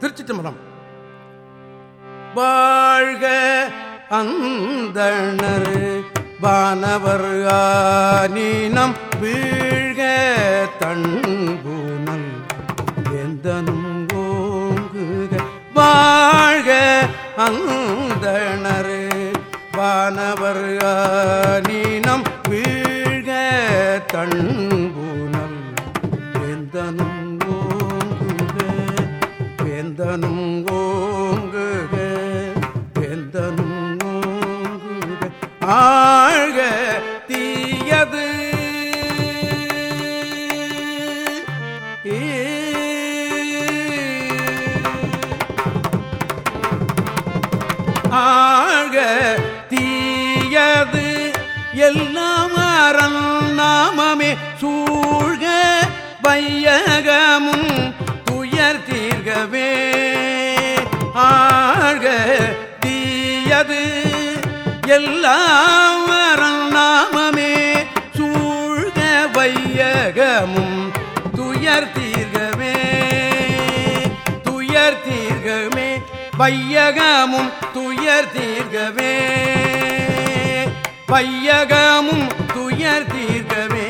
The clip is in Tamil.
திருச்சி தம்பரம் வாழ்க அந்தணர் வானவர் நீனம் வீழ்க தன்பூனம் எந்தனும் ஓங்குக வாழ்க அந்தணர் வானவர் நீனம் வீழ்க தன்பூனம் எந்தனும் வேந்தனும் ஓங்குக வேந்தனும் ஓங்குக. ஆழ்க தீயது. ஆழ்க தீயது. எல்லாம் அரண் நாமமே சூழ்க பையன் எல்லாம் நாமமே சூழ்க வையகமும் துயர் தீர்கமே துயர் தீர்கமே வையகமும் துயர் தீர்கமே வையகமும் துயர் தீர்கமே.